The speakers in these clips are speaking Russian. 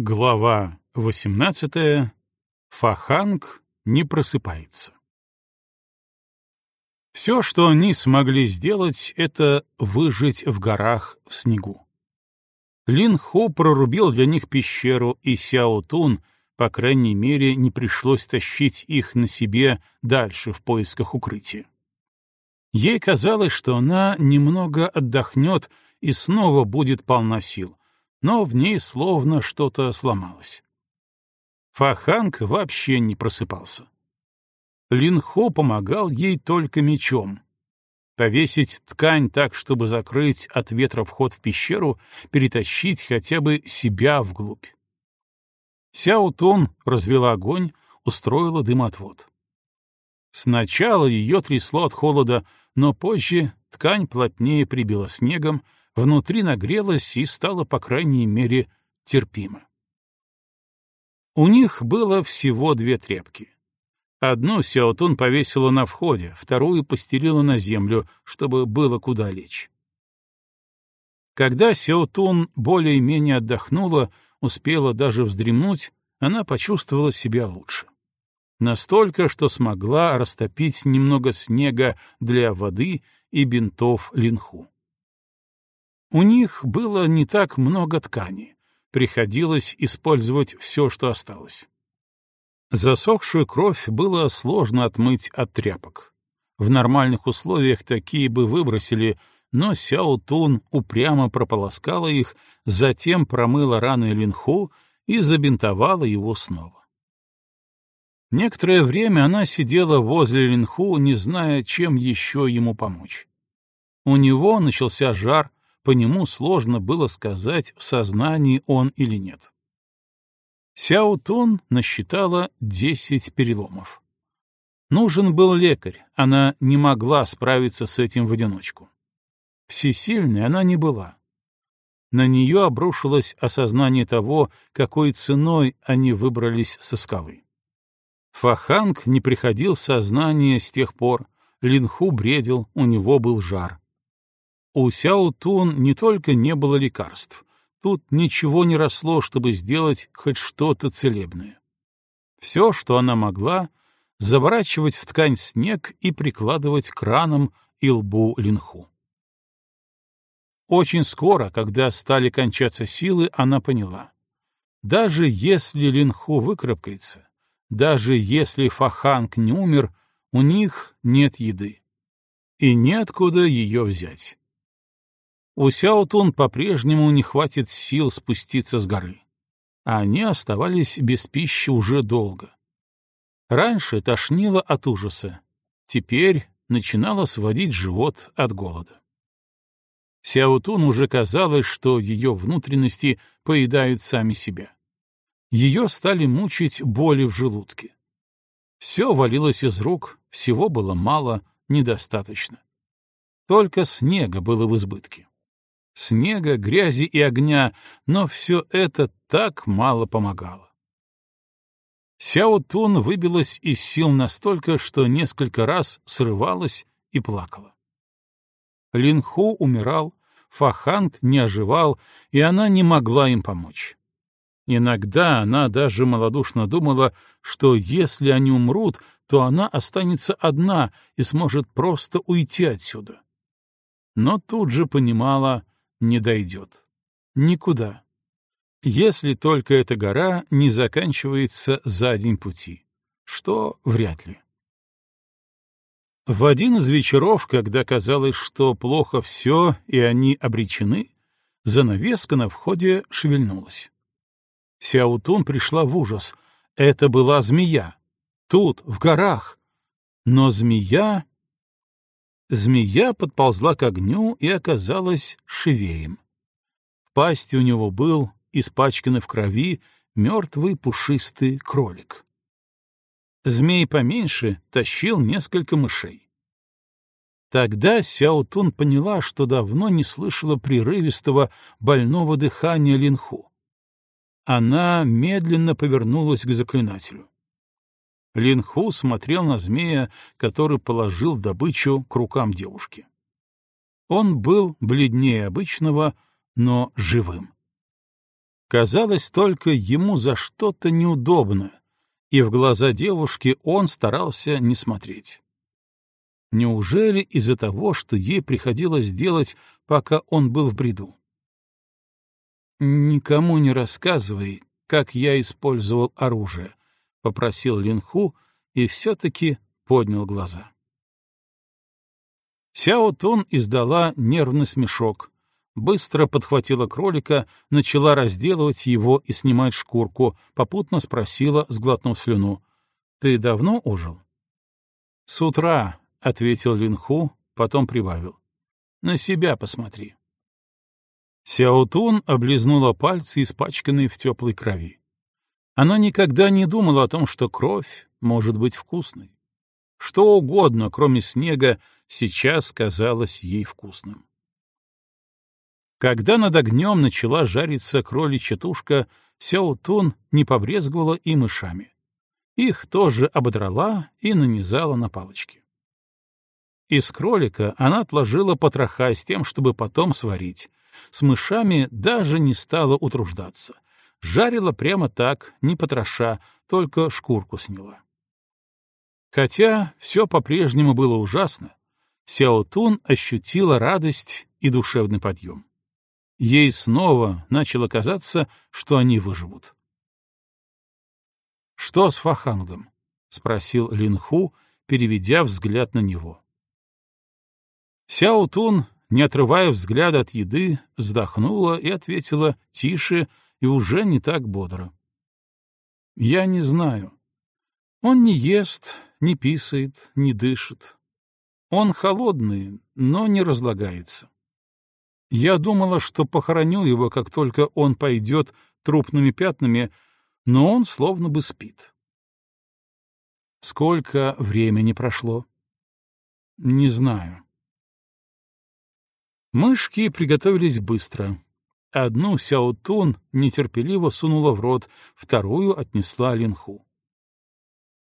Глава 18. Фаханг не просыпается. Все, что они смогли сделать, это выжить в горах в снегу. Лин Ху прорубил для них пещеру, и Сяо Тун, по крайней мере, не пришлось тащить их на себе дальше в поисках укрытия. Ей казалось, что она немного отдохнет и снова будет полна сил но в ней словно что-то сломалось. Фаханг вообще не просыпался. Линхо помогал ей только мечом. Повесить ткань так, чтобы закрыть от ветра вход в пещеру, перетащить хотя бы себя вглубь. Сяо Тун развела огонь, устроила дымоотвод. Сначала ее трясло от холода, но позже ткань плотнее прибила снегом, внутри нагрелось и стало, по крайней мере, терпимо. У них было всего две тряпки. Одну Сяотун повесила на входе, вторую постелила на землю, чтобы было куда лечь. Когда Сяотун более-менее отдохнула, успела даже вздремнуть, она почувствовала себя лучше. Настолько, что смогла растопить немного снега для воды и бинтов линху. У них было не так много ткани. Приходилось использовать все, что осталось. Засохшую кровь было сложно отмыть от тряпок. В нормальных условиях такие бы выбросили, но Сяо Тун упрямо прополоскала их, затем промыла раны Линху и забинтовала его снова. Некоторое время она сидела возле Линху, не зная, чем еще ему помочь. У него начался жар, по нему сложно было сказать, в сознании он или нет. Сяо Тун насчитала десять переломов. Нужен был лекарь, она не могла справиться с этим в одиночку. Всесильной она не была. На нее обрушилось осознание того, какой ценой они выбрались со скалы. Фаханг не приходил в сознание с тех пор, Линху бредил, у него был жар. У Сяо Тун не только не было лекарств, тут ничего не росло, чтобы сделать хоть что-то целебное. Все, что она могла, заворачивать в ткань снег и прикладывать к ранам и лбу линху. Очень скоро, когда стали кончаться силы, она поняла. Даже если линху выкарабкается, даже если Фаханг не умер, у них нет еды. И неоткуда ее взять. У Сяотун по-прежнему не хватит сил спуститься с горы. А они оставались без пищи уже долго. Раньше тошнило от ужаса, теперь начинало сводить живот от голода. Сяотун уже казалось, что ее внутренности поедают сами себя. Ее стали мучить боли в желудке. Все валилось из рук, всего было мало, недостаточно. Только снега было в избытке снега, грязи и огня, но все это так мало помогало. Сяо Тун выбилась из сил настолько, что несколько раз срывалась и плакала. Лин Ху умирал, Фаханг не оживал, и она не могла им помочь. Иногда она даже малодушно думала, что если они умрут, то она останется одна и сможет просто уйти отсюда. Но тут же понимала, не дойдет. Никуда. Если только эта гора не заканчивается за день пути, что вряд ли. В один из вечеров, когда казалось, что плохо все и они обречены, занавеска на входе шевельнулась. Сяутун пришла в ужас. Это была змея. Тут, в горах. Но змея Змея подползла к огню и оказалась шевеем. В пасти у него был, испачканный в крови, мертвый пушистый кролик. Змей поменьше тащил несколько мышей. Тогда Сяотун поняла, что давно не слышала прерывистого больного дыхания Линху. Она медленно повернулась к заклинателю. Линху смотрел на змея, который положил добычу к рукам девушки. Он был бледнее обычного, но живым. Казалось, только ему за что-то неудобно, и в глаза девушки он старался не смотреть. Неужели из-за того, что ей приходилось делать, пока он был в бреду? «Никому не рассказывай, как я использовал оружие», — попросил Линху и все-таки поднял глаза. Сяо Тун издала нервный смешок, быстро подхватила кролика, начала разделывать его и снимать шкурку, попутно спросила, сглотнув слюну, «Ты давно ужил?» «С утра», — ответил Линху, потом прибавил, «На себя посмотри». Сяотун облизнула пальцы, испачканные в теплой крови. Она никогда не думала о том, что кровь может быть вкусной. Что угодно, кроме снега, сейчас казалось ей вкусным. Когда над огнем начала жариться кроличья тушка, Сяотун не побрезговала и мышами. Их тоже ободрала и нанизала на палочки. Из кролика она отложила потроха с тем, чтобы потом сварить, с мышами даже не стала утруждаться. Жарила прямо так, не потроша, только шкурку сняла. Хотя все по-прежнему было ужасно, Сяотун ощутила радость и душевный подъем. Ей снова начало казаться, что они выживут. «Что с Фахангом?» — спросил Линху, переведя взгляд на него. Сяотун не отрывая взгляда от еды, вздохнула и ответила тише и уже не так бодро. «Я не знаю. Он не ест, не писает, не дышит. Он холодный, но не разлагается. Я думала, что похороню его, как только он пойдет трупными пятнами, но он словно бы спит. Сколько времени прошло? Не знаю. Мышки приготовились быстро. Одну Сяотун нетерпеливо сунула в рот, вторую отнесла Линху.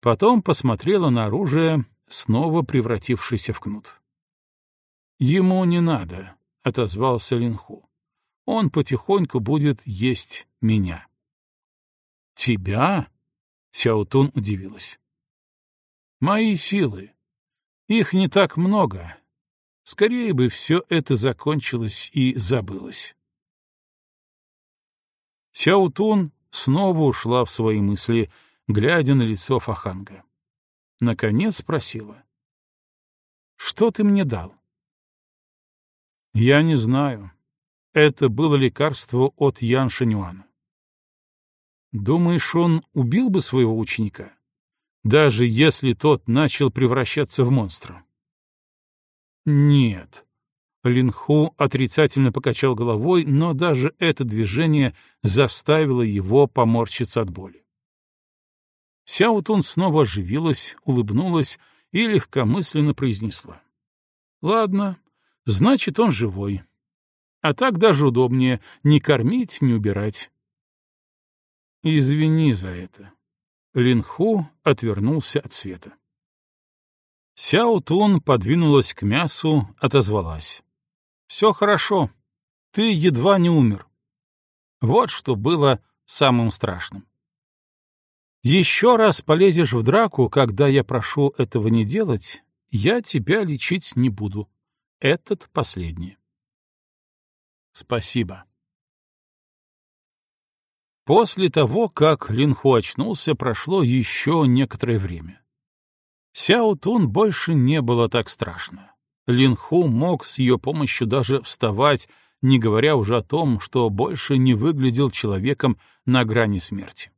Потом посмотрела на оружие, снова превратившееся в кнут. «Ему не надо», — отозвался Линху. «Он потихоньку будет есть меня». «Тебя?» — Сяотун удивилась. «Мои силы. Их не так много, Скорее бы все это закончилось и забылось. Сяутун снова ушла в свои мысли, глядя на лицо Фаханга. Наконец спросила. «Что ты мне дал?» «Я не знаю. Это было лекарство от Ян Шанюана». «Думаешь, он убил бы своего ученика, даже если тот начал превращаться в монстра?» Нет. Линху отрицательно покачал головой, но даже это движение заставило его поморщиться от боли. Сяутун снова оживилась, улыбнулась и легкомысленно произнесла. «Ладно, значит, он живой. А так даже удобнее не кормить, не убирать». «Извини за это». Линху отвернулся от света. Сяо Тун подвинулась к мясу, отозвалась. «Все хорошо. Ты едва не умер». Вот что было самым страшным. Еще раз полезешь в драку, когда я прошу этого не делать, я тебя лечить не буду. Этот последний. Спасибо. После того, как Линху очнулся, прошло еще некоторое время. Сяо Тун больше не было так страшно. Лин Ху мог с ее помощью даже вставать, не говоря уже о том, что больше не выглядел человеком на грани смерти.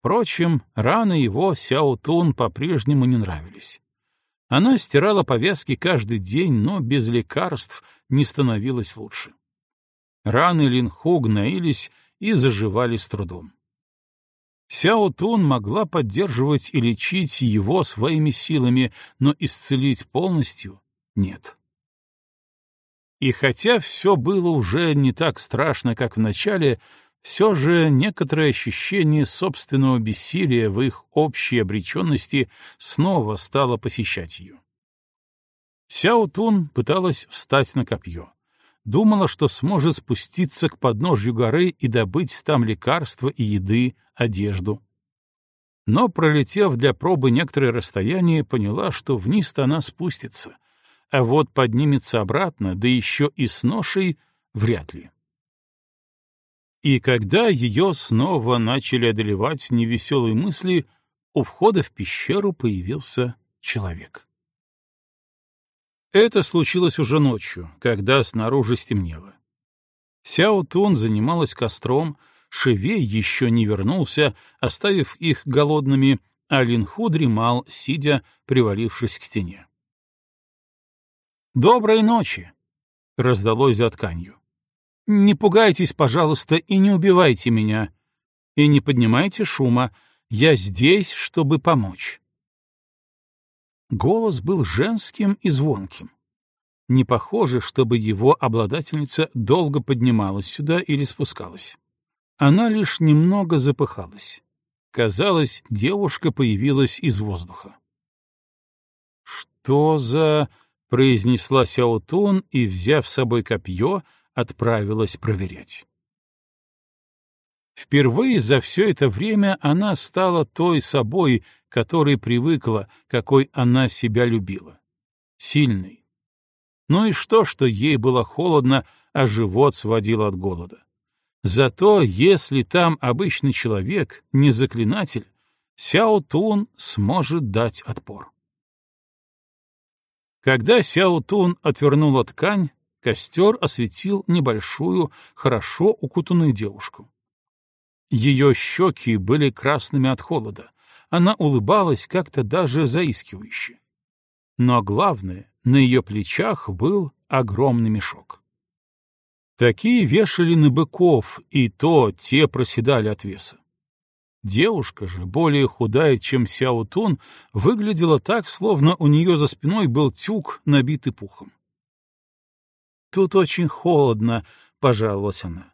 Впрочем, раны его Сяо Тун по-прежнему не нравились. Она стирала повязки каждый день, но без лекарств не становилось лучше. Раны Линху гноились и заживали с трудом. Сяо Тун могла поддерживать и лечить его своими силами, но исцелить полностью — нет. И хотя все было уже не так страшно, как в начале, все же некоторое ощущение собственного бессилия в их общей обреченности снова стало посещать ее. Сяо Тун пыталась встать на копье, думала, что сможет спуститься к подножью горы и добыть там лекарства и еды, одежду. Но, пролетев для пробы некоторое расстояние, поняла, что вниз-то она спустится, а вот поднимется обратно, да еще и с ношей, вряд ли. И когда ее снова начали одолевать невеселые мысли, у входа в пещеру появился человек. Это случилось уже ночью, когда снаружи стемнело. Сяо Тун занималась костром, Шевей еще не вернулся, оставив их голодными, а Линху дремал, сидя, привалившись к стене. «Доброй ночи!» — раздалось за тканью. «Не пугайтесь, пожалуйста, и не убивайте меня. И не поднимайте шума. Я здесь, чтобы помочь». Голос был женским и звонким. Не похоже, чтобы его обладательница долго поднималась сюда или спускалась. Она лишь немного запыхалась. Казалось, девушка появилась из воздуха. «Что за...» — произнесла Сяотун и, взяв с собой копье, отправилась проверять. Впервые за все это время она стала той собой, которой привыкла, какой она себя любила. Сильной. Ну и что, что ей было холодно, а живот сводил от голода? Зато если там обычный человек, не заклинатель, Сяо Тун сможет дать отпор. Когда Сяо Тун отвернула ткань, костер осветил небольшую, хорошо укутанную девушку. Ее щеки были красными от холода. Она улыбалась как-то даже заискивающе. Но главное, на ее плечах был огромный мешок. Такие вешали на быков, и то те проседали от веса. Девушка же, более худая, чем Сяо Тун, выглядела так, словно у нее за спиной был тюк, набитый пухом. «Тут очень холодно», — пожаловалась она.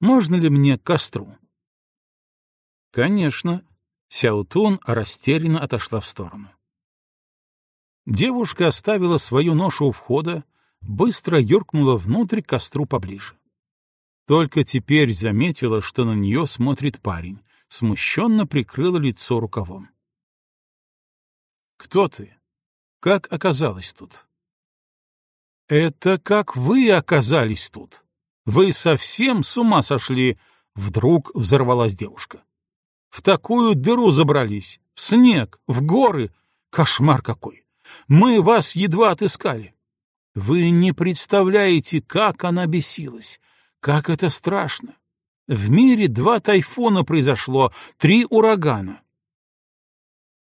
«Можно ли мне к костру?» «Конечно». Сяутун растерянно отошла в сторону. Девушка оставила свою ношу у входа, быстро юркнула внутрь костру поближе. Только теперь заметила, что на нее смотрит парень, смущенно прикрыла лицо рукавом. «Кто ты? Как оказалась тут?» «Это как вы оказались тут? Вы совсем с ума сошли?» Вдруг взорвалась девушка. В такую дыру забрались, в снег, в горы. Кошмар какой! Мы вас едва отыскали. Вы не представляете, как она бесилась, как это страшно. В мире два тайфуна произошло, три урагана.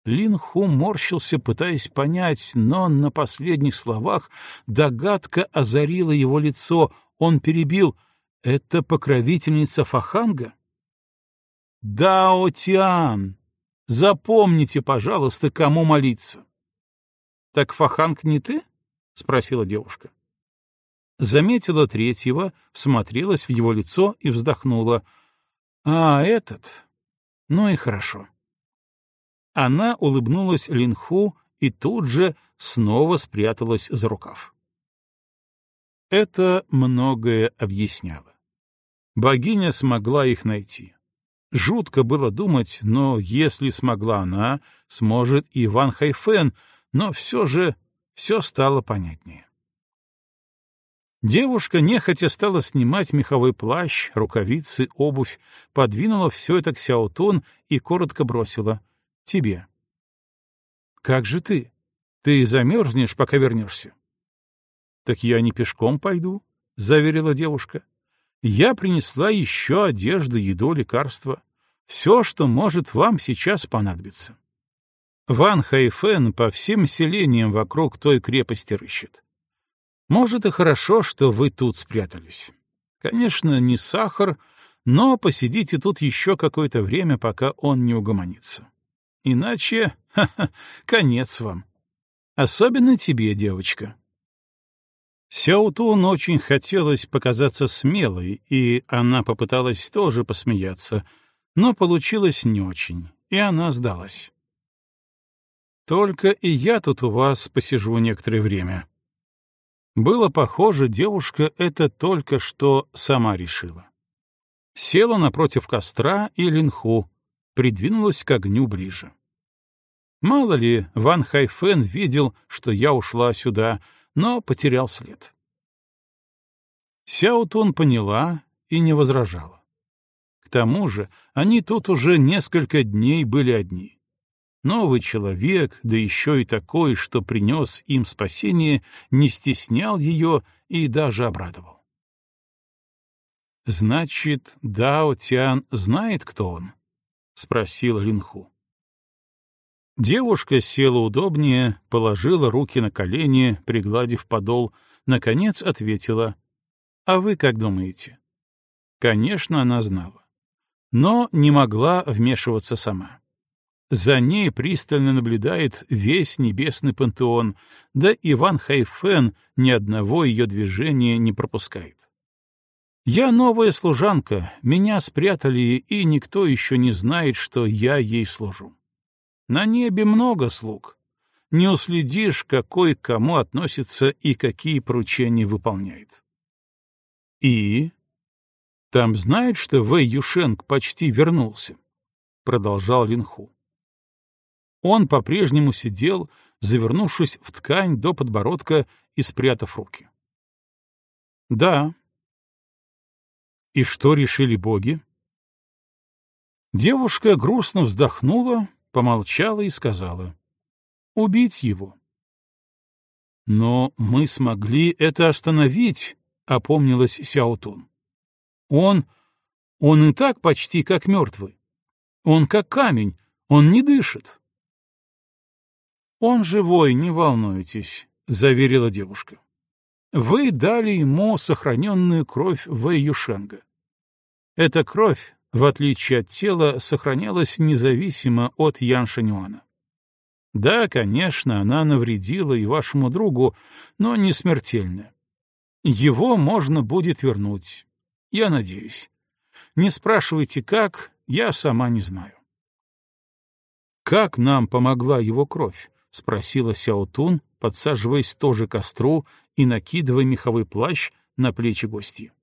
Лин Ху морщился, пытаясь понять, но на последних словах догадка озарила его лицо. Он перебил «Это покровительница Фаханга?» Дао Тиан! Запомните, пожалуйста, кому молиться. — Так Фаханг не ты? — спросила девушка. Заметила третьего, всмотрелась в его лицо и вздохнула. — А, этот? Ну и хорошо. Она улыбнулась Линху и тут же снова спряталась за рукав. Это многое объясняло. Богиня смогла их найти. Жутко было думать, но если смогла она, сможет и Ван Хайфен, но все же все стало понятнее. Девушка нехотя стала снимать меховой плащ, рукавицы, обувь, подвинула все это к Сяотун и коротко бросила. «Тебе». «Как же ты? Ты замерзнешь, пока вернешься?» «Так я не пешком пойду», — заверила девушка. Я принесла еще одежду, еду, лекарства. Все, что может вам сейчас понадобиться. Ван Хайфен по всем селениям вокруг той крепости рыщет. Может, и хорошо, что вы тут спрятались. Конечно, не сахар, но посидите тут еще какое-то время, пока он не угомонится. Иначе, ха -ха, конец вам. Особенно тебе, девочка. Сяутун очень хотелось показаться смелой, и она попыталась тоже посмеяться, но получилось не очень, и она сдалась. «Только и я тут у вас посижу некоторое время». Было похоже, девушка это только что сама решила. Села напротив костра и линху, придвинулась к огню ближе. Мало ли, Ван Хайфен видел, что я ушла сюда, но потерял след. Сяутун поняла и не возражала. К тому же они тут уже несколько дней были одни. Новый человек, да еще и такой, что принес им спасение, не стеснял ее и даже обрадовал. «Значит, Дао Тян знает, кто он?» — спросил Линху. Девушка села удобнее, положила руки на колени, пригладив подол, наконец ответила. «А вы как думаете?» Конечно, она знала. Но не могла вмешиваться сама. За ней пристально наблюдает весь небесный пантеон, да Иван Хайфен ни одного ее движения не пропускает. Я новая служанка, меня спрятали, и никто еще не знает, что я ей служу. На небе много слуг. Не уследишь, какой к кому относится и какие поручения выполняет. И? Там знает, что Вэй Юшенг почти вернулся, — продолжал Линху. Он по-прежнему сидел, завернувшись в ткань до подбородка и спрятав руки. Да. И что решили боги? Девушка грустно вздохнула, помолчала и сказала. Убить его. Но мы смогли это остановить, опомнилась Сяотун. Он... он и так почти как мертвый. Он как камень, он не дышит. «Он живой, не волнуйтесь», — заверила девушка. «Вы дали ему сохраненную кровь Вэй Юшенга. Эта кровь, в отличие от тела, сохранялась независимо от Ян Шанюана. Да, конечно, она навредила и вашему другу, но не смертельно. Его можно будет вернуть. Я надеюсь. Не спрашивайте, как, я сама не знаю. Как нам помогла его кровь? — спросила Сяотун, подсаживаясь тоже к костру и накидывая меховой плащ на плечи гостья.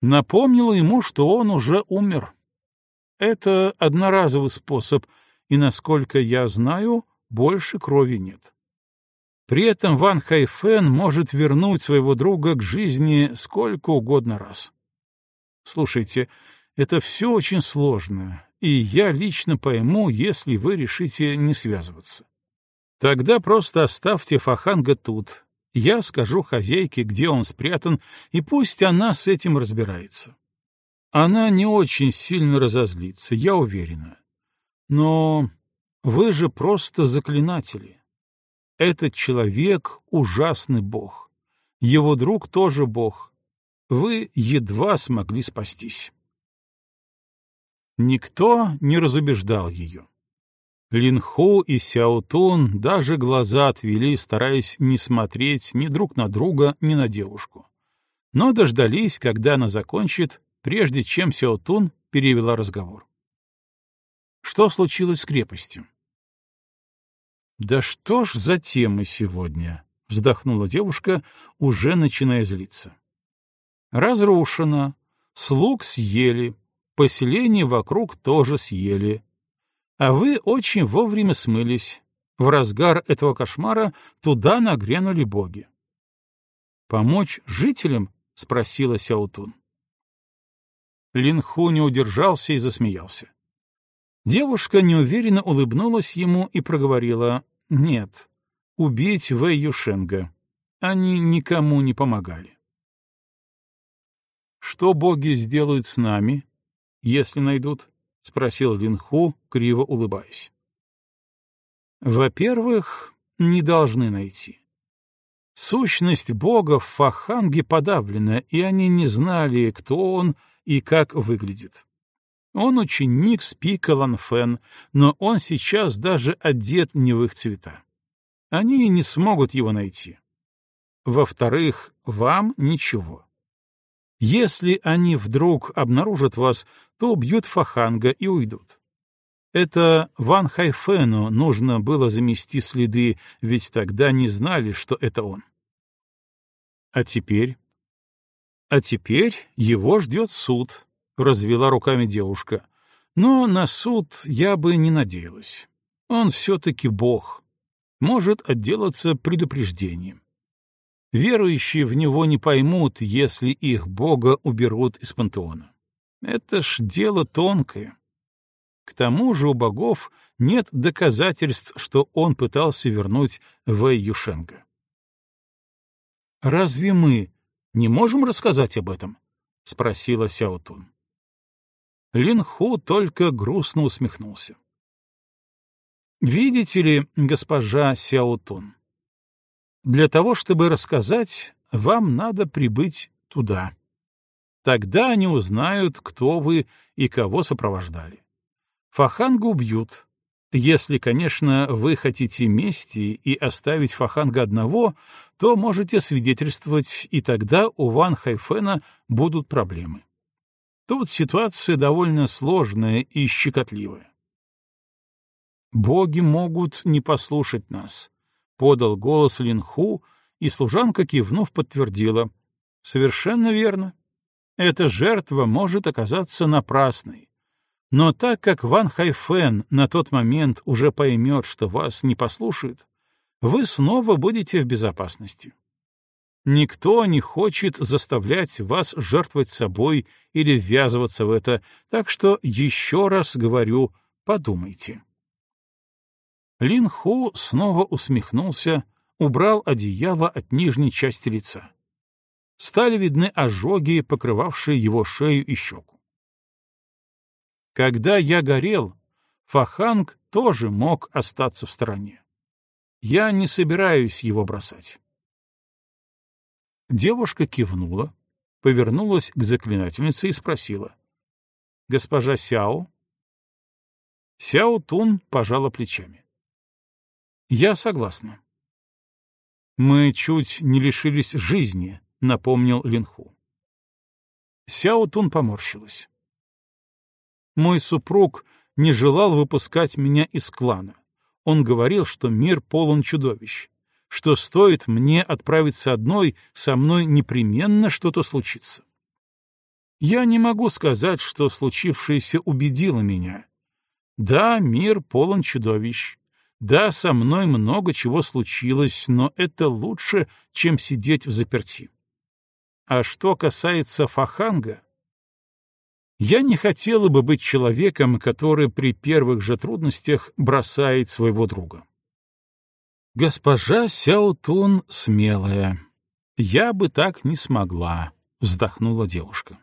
Напомнила ему, что он уже умер. Это одноразовый способ, и, насколько я знаю, больше крови нет. При этом Ван Хайфен может вернуть своего друга к жизни сколько угодно раз. Слушайте, это все очень сложно, и я лично пойму, если вы решите не связываться. Тогда просто оставьте Фаханга тут. Я скажу хозяйке, где он спрятан, и пусть она с этим разбирается. Она не очень сильно разозлится, я уверена. Но вы же просто заклинатели. Этот человек — ужасный бог. Его друг тоже бог. Вы едва смогли спастись. Никто не разубеждал ее. Линху и Сяотун даже глаза отвели, стараясь не смотреть ни друг на друга, ни на девушку. Но дождались, когда она закончит, прежде чем Сяотун перевела разговор. Что случилось с крепостью? «Да что ж за темы сегодня?» — вздохнула девушка, уже начиная злиться. «Разрушено, слуг съели, Поселение вокруг тоже съели. А вы очень вовремя смылись. В разгар этого кошмара туда нагрянули боги. «Помочь жителям?» — спросила Сяутун. Линху не удержался и засмеялся. Девушка неуверенно улыбнулась ему и проговорила «Нет, убить Вэй Юшенга. Они никому не помогали». «Что боги сделают с нами?» Если найдут? — спросил Линху, криво улыбаясь. Во-первых, не должны найти. Сущность бога в Фаханге подавлена, и они не знали, кто он и как выглядит. Он ученик Спика Ланфен, но он сейчас даже одет не в их цвета. Они не смогут его найти. Во-вторых, вам ничего. Если они вдруг обнаружат вас, то убьют Фаханга и уйдут. Это Ван Хайфену нужно было замести следы, ведь тогда не знали, что это он. А теперь? А теперь его ждет суд, — развела руками девушка. Но на суд я бы не надеялась. Он все-таки бог. Может отделаться предупреждением. Верующие в него не поймут, если их бога уберут из пантеона. Это ж дело тонкое. К тому же у богов нет доказательств, что он пытался вернуть Вэй Юшенга. «Разве мы не можем рассказать об этом?» — спросила Сяотун. Лин Ху только грустно усмехнулся. «Видите ли, госпожа Сяотун, для того, чтобы рассказать, вам надо прибыть туда. Тогда они узнают, кто вы и кого сопровождали. Фаханга убьют. Если, конечно, вы хотите мести и оставить Фаханга одного, то можете свидетельствовать, и тогда у Ван Хайфена будут проблемы. Тут ситуация довольно сложная и щекотливая. «Боги могут не послушать нас», — подал голос Линху, и служанка, кивнув, подтвердила. «Совершенно верно. Эта жертва может оказаться напрасной. Но так как Ван Хайфен на тот момент уже поймет, что вас не послушает, вы снова будете в безопасности. Никто не хочет заставлять вас жертвовать собой или ввязываться в это, так что еще раз говорю, подумайте. Лин Ху снова усмехнулся, убрал одеяло от нижней части лица. Стали видны ожоги, покрывавшие его шею и щеку. Когда я горел, Фаханг тоже мог остаться в стороне. Я не собираюсь его бросать. Девушка кивнула, повернулась к заклинательнице и спросила. «Госпожа Сяо?» Сяо Тун пожала плечами. «Я согласна». «Мы чуть не лишились жизни», — напомнил Линху. Сяо Тун поморщилась. Мой супруг не желал выпускать меня из клана. Он говорил, что мир полон чудовищ, что стоит мне отправиться одной, со мной непременно что-то случится. Я не могу сказать, что случившееся убедило меня. Да, мир полон чудовищ. Да, со мной много чего случилось, но это лучше, чем сидеть в заперти. А что касается Фаханга, я не хотела бы быть человеком, который при первых же трудностях бросает своего друга. Госпожа Сяотун смелая. Я бы так не смогла, вздохнула девушка.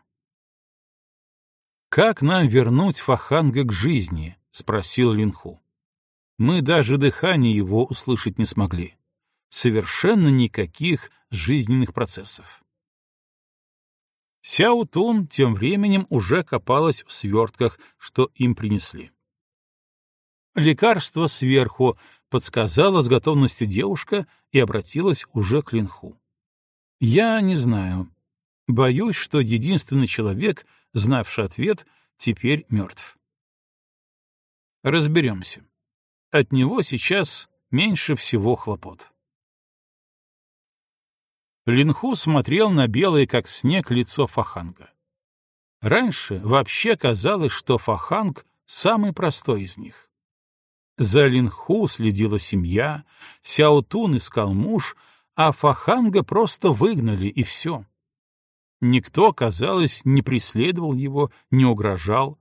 Как нам вернуть Фаханга к жизни? спросил Линху. Мы даже дыхание его услышать не смогли. Совершенно никаких жизненных процессов. Сяо Тун тем временем уже копалась в свертках, что им принесли. Лекарство сверху подсказала с готовностью девушка и обратилась уже к Линху. «Я не знаю. Боюсь, что единственный человек, знавший ответ, теперь мертв. Разберемся. От него сейчас меньше всего хлопот». Линху смотрел на белое, как снег, лицо Фаханга. Раньше вообще казалось, что Фаханг — самый простой из них. За Линху следила семья, Сяотун искал муж, а Фаханга просто выгнали, и все. Никто, казалось, не преследовал его, не угрожал,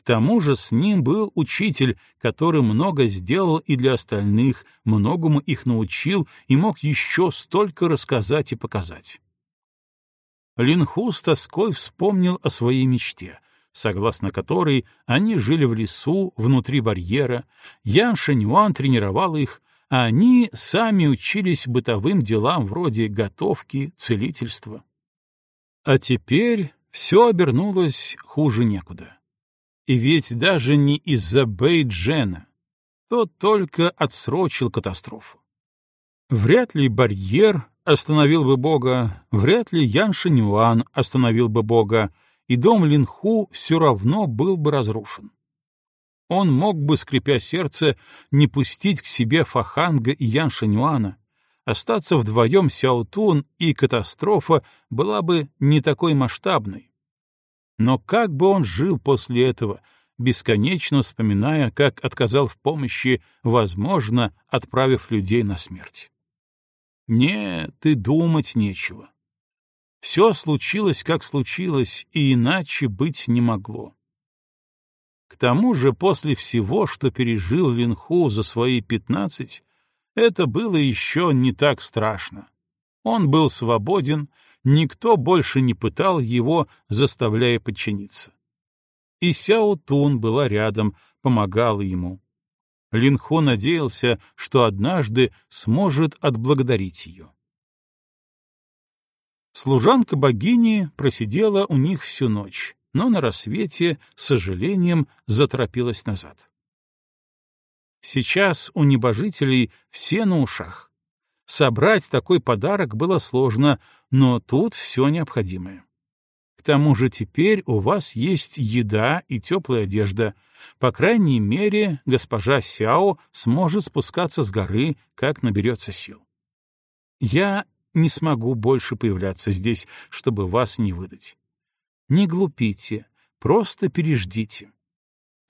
к тому же с ним был учитель, который много сделал и для остальных, многому их научил и мог еще столько рассказать и показать. Линху с тоской вспомнил о своей мечте, согласно которой они жили в лесу внутри барьера, Ян Шаньюан тренировал их, а они сами учились бытовым делам вроде готовки, целительства. А теперь все обернулось хуже некуда. И ведь даже не из-за Бэйджена. Тот только отсрочил катастрофу. Вряд ли барьер остановил бы Бога, вряд ли Ян Шинюан остановил бы Бога, и дом Линху все равно был бы разрушен. Он мог бы, скрипя сердце, не пустить к себе Фаханга и Ян Шинюана, остаться вдвоем Сяутун и катастрофа была бы не такой масштабной. Но как бы он жил после этого, бесконечно вспоминая, как отказал в помощи, возможно, отправив людей на смерть? Нет, ты думать нечего. Все случилось, как случилось, и иначе быть не могло. К тому же после всего, что пережил Линху за свои пятнадцать, это было еще не так страшно. Он был свободен, никто больше не пытал его, заставляя подчиниться. И Сяо Тун была рядом, помогала ему. Линху надеялся, что однажды сможет отблагодарить ее. Служанка богини просидела у них всю ночь, но на рассвете, с сожалением, заторопилась назад. Сейчас у небожителей все на ушах. Собрать такой подарок было сложно, но тут все необходимое. К тому же теперь у вас есть еда и теплая одежда. По крайней мере, госпожа Сяо сможет спускаться с горы, как наберется сил. Я не смогу больше появляться здесь, чтобы вас не выдать. Не глупите, просто переждите.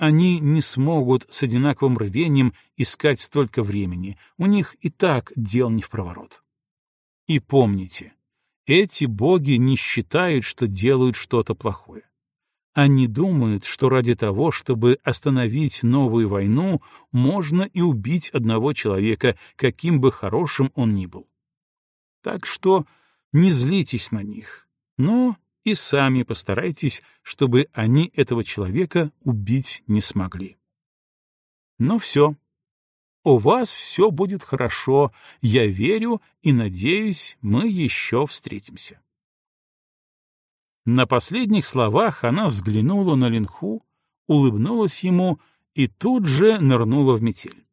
Они не смогут с одинаковым рвением искать столько времени, у них и так дел не в проворот. И помните, эти боги не считают, что делают что-то плохое. Они думают, что ради того, чтобы остановить новую войну, можно и убить одного человека, каким бы хорошим он ни был. Так что не злитесь на них, но и сами постарайтесь, чтобы они этого человека убить не смогли. Ну все. У вас все будет хорошо, я верю и надеюсь, мы еще встретимся. На последних словах она взглянула на Линху, улыбнулась ему и тут же нырнула в метель.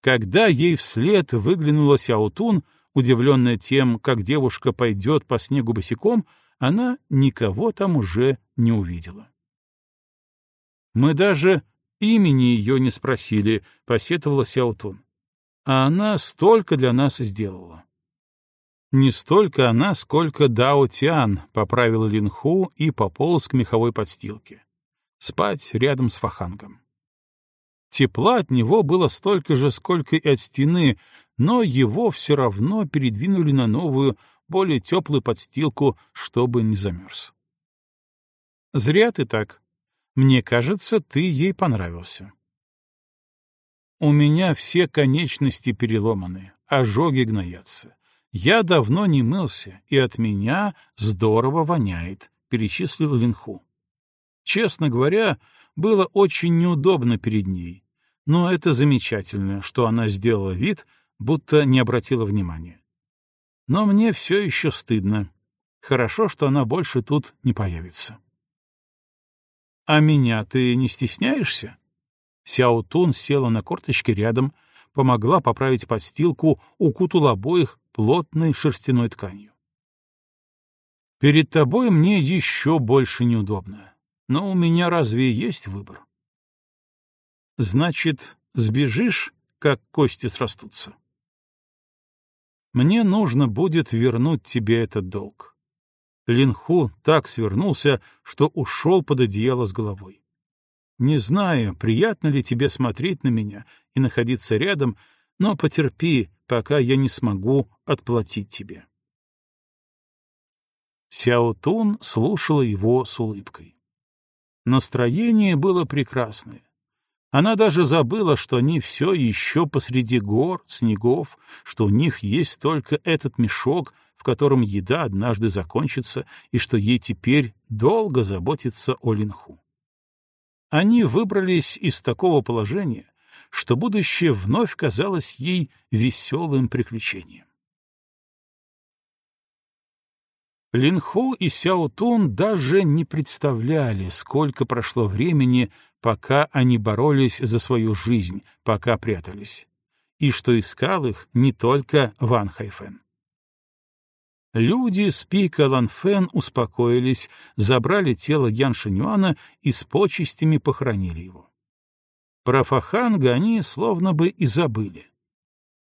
Когда ей вслед выглянула Сяутун, Удивленная тем, как девушка пойдет по снегу босиком, она никого там уже не увидела. «Мы даже имени ее не спросили», — посетовала Сяутун. «А она столько для нас сделала». «Не столько она, сколько Дао Тиан», — поправил Линху и пополз к меховой подстилке. Спать рядом с Фахангом. Тепла от него было столько же, сколько и от стены, но его все равно передвинули на новую, более теплую подстилку, чтобы не замерз. «Зря ты так. Мне кажется, ты ей понравился». «У меня все конечности переломаны, ожоги гноятся. Я давно не мылся, и от меня здорово воняет», — перечислил Линху. Честно говоря, было очень неудобно перед ней, но это замечательно, что она сделала вид, будто не обратила внимания. Но мне все еще стыдно. Хорошо, что она больше тут не появится. «А меня ты не стесняешься?» Сяо Тун села на корточки рядом, помогла поправить подстилку, укутала обоих плотной шерстяной тканью. «Перед тобой мне еще больше неудобно, но у меня разве есть выбор?» «Значит, сбежишь, как кости срастутся?» Мне нужно будет вернуть тебе этот долг. Линху так свернулся, что ушел под одеяло с головой. Не знаю, приятно ли тебе смотреть на меня и находиться рядом, но потерпи, пока я не смогу отплатить тебе. Сяо Тун слушала его с улыбкой. Настроение было прекрасное. Она даже забыла, что они все еще посреди гор, снегов, что у них есть только этот мешок, в котором еда однажды закончится, и что ей теперь долго заботиться о Линху. Они выбрались из такого положения, что будущее вновь казалось ей веселым приключением. Линху и Сяо Тун даже не представляли, сколько прошло времени, пока они боролись за свою жизнь, пока прятались, и что искал их не только Ван Хайфен. Люди с пика Ланфен успокоились, забрали тело Ян Шинюана и с почестями похоронили его. Про Фаханга они словно бы и забыли.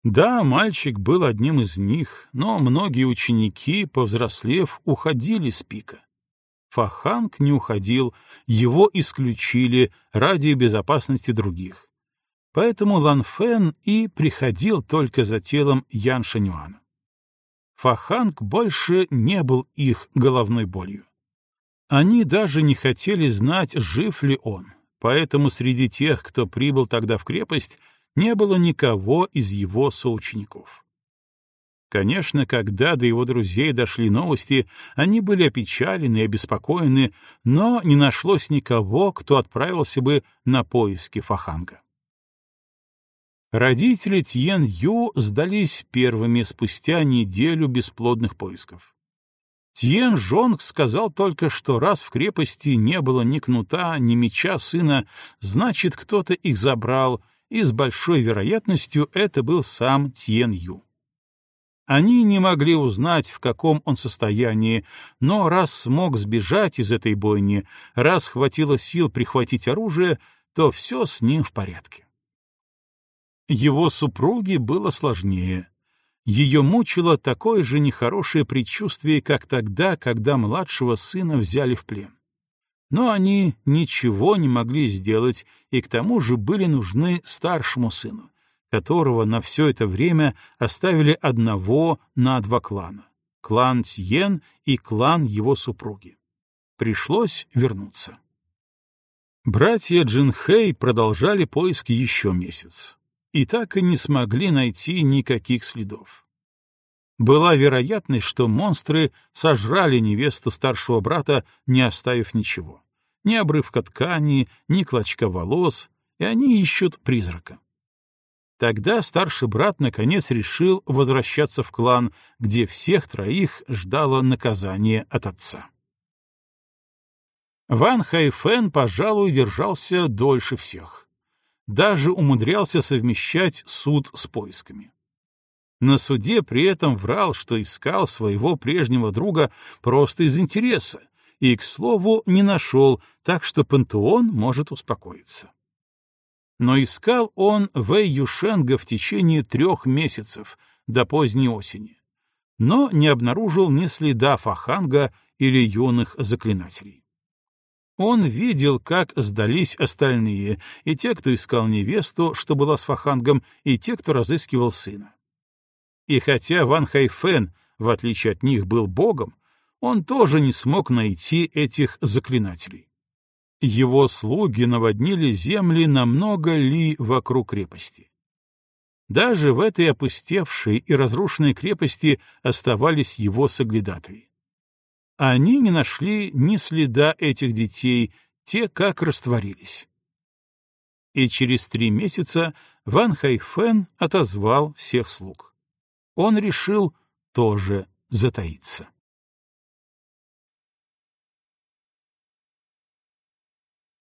Да, мальчик был одним из них, но многие ученики, повзрослев, уходили с пика. Фаханг не уходил, его исключили ради безопасности других. Поэтому Лан Фэн и приходил только за телом Ян Шанюана. Фаханг больше не был их головной болью. Они даже не хотели знать, жив ли он, поэтому среди тех, кто прибыл тогда в крепость, не было никого из его соучеников. Конечно, когда до его друзей дошли новости, они были опечалены и обеспокоены, но не нашлось никого, кто отправился бы на поиски Фаханга. Родители Тьен Ю сдались первыми спустя неделю бесплодных поисков. Тьен Жонг сказал только, что раз в крепости не было ни кнута, ни меча сына, значит, кто-то их забрал, и с большой вероятностью это был сам Тьен Ю. Они не могли узнать, в каком он состоянии, но раз смог сбежать из этой бойни, раз хватило сил прихватить оружие, то все с ним в порядке. Его супруге было сложнее. Ее мучило такое же нехорошее предчувствие, как тогда, когда младшего сына взяли в плен. Но они ничего не могли сделать и к тому же были нужны старшему сыну, которого на все это время оставили одного на два клана — клан Тьен и клан его супруги. Пришлось вернуться. Братья Джинхэй продолжали поиски еще месяц и так и не смогли найти никаких следов. Была вероятность, что монстры сожрали невесту старшего брата, не оставив ничего. Ни обрывка ткани, ни клочка волос, и они ищут призрака. Тогда старший брат наконец решил возвращаться в клан, где всех троих ждало наказание от отца. Ван Хайфен, пожалуй, держался дольше всех даже умудрялся совмещать суд с поисками. На суде при этом врал, что искал своего прежнего друга просто из интереса, и, к слову, не нашел, так что пантеон может успокоиться. Но искал он Вэй Юшенга в течение трех месяцев, до поздней осени, но не обнаружил ни следа Фаханга или юных заклинателей. Он видел, как сдались остальные, и те, кто искал невесту, что была с Фахангом, и те, кто разыскивал сына. И хотя Ван Хайфен, в отличие от них, был богом, он тоже не смог найти этих заклинателей. Его слуги наводнили земли на много ли вокруг крепости. Даже в этой опустевшей и разрушенной крепости оставались его соглядатые. Они не нашли ни следа этих детей, те как растворились. И через три месяца Ван Хайфен отозвал всех слуг. Он решил тоже затаиться.